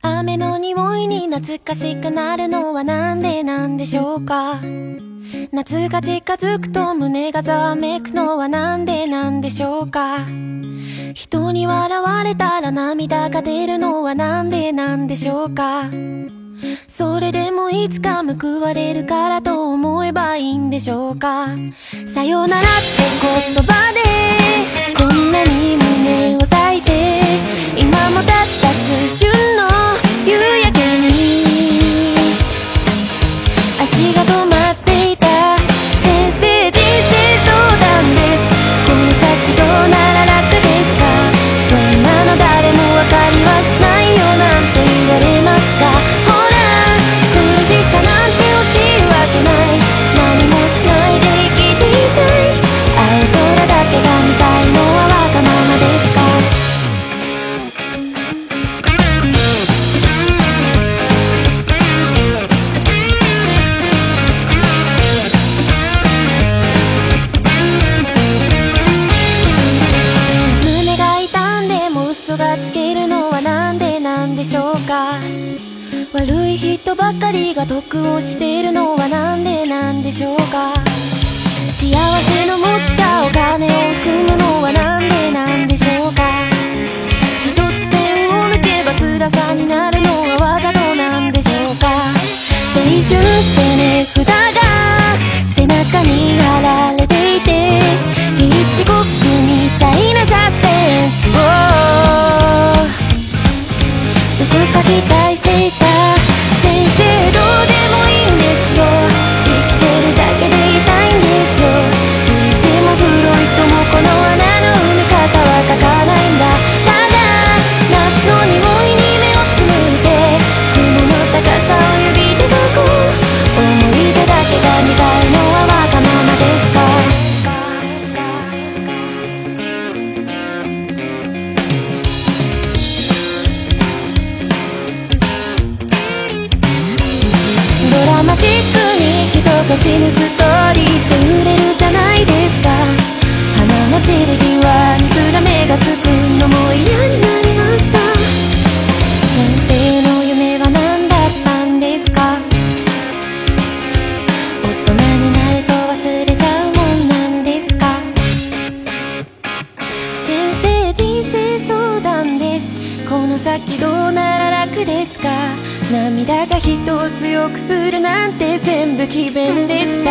雨の匂いに懐かしくなるのはなんでなんでしょうか？夏が近づくと胸がざわめくのはなんでなんでしょうか？人に笑われたら涙が出るのはなんでなんでしょうか？それでもいつか報われるからと思えばいいんでしょうか？さよならって言葉でこんなに胸が止ま人が得をしているのはなんでなんでしょうか？幸せの持ちがお金を含むのはなんでなんでしょうか？一つ線を抜けば辛さになるのはわざとなんでしょうか？青春ってチックに人が死ぬストーリーって売れるの先どうなら楽ですか？涙が人を強くするなんて全部詭弁でした。